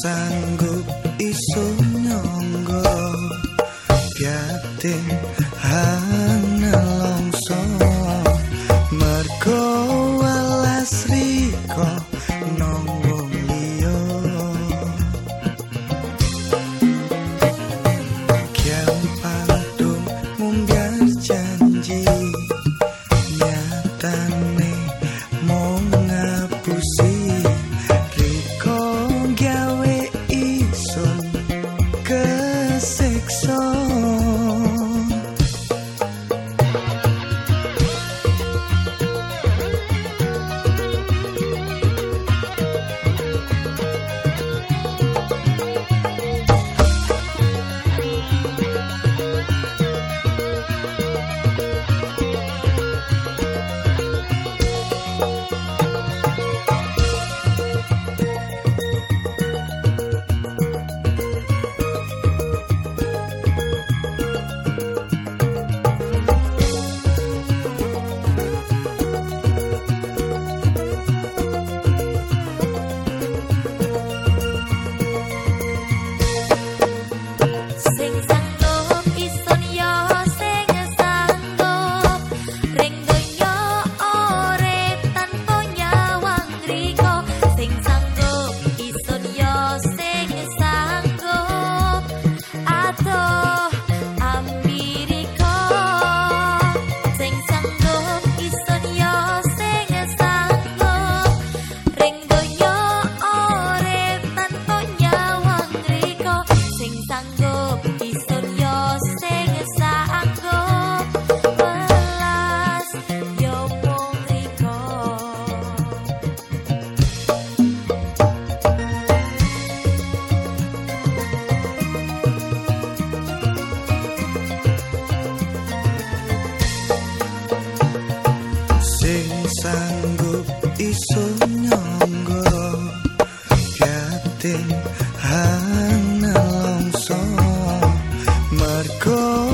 sanggup iso te go. go.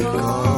gone.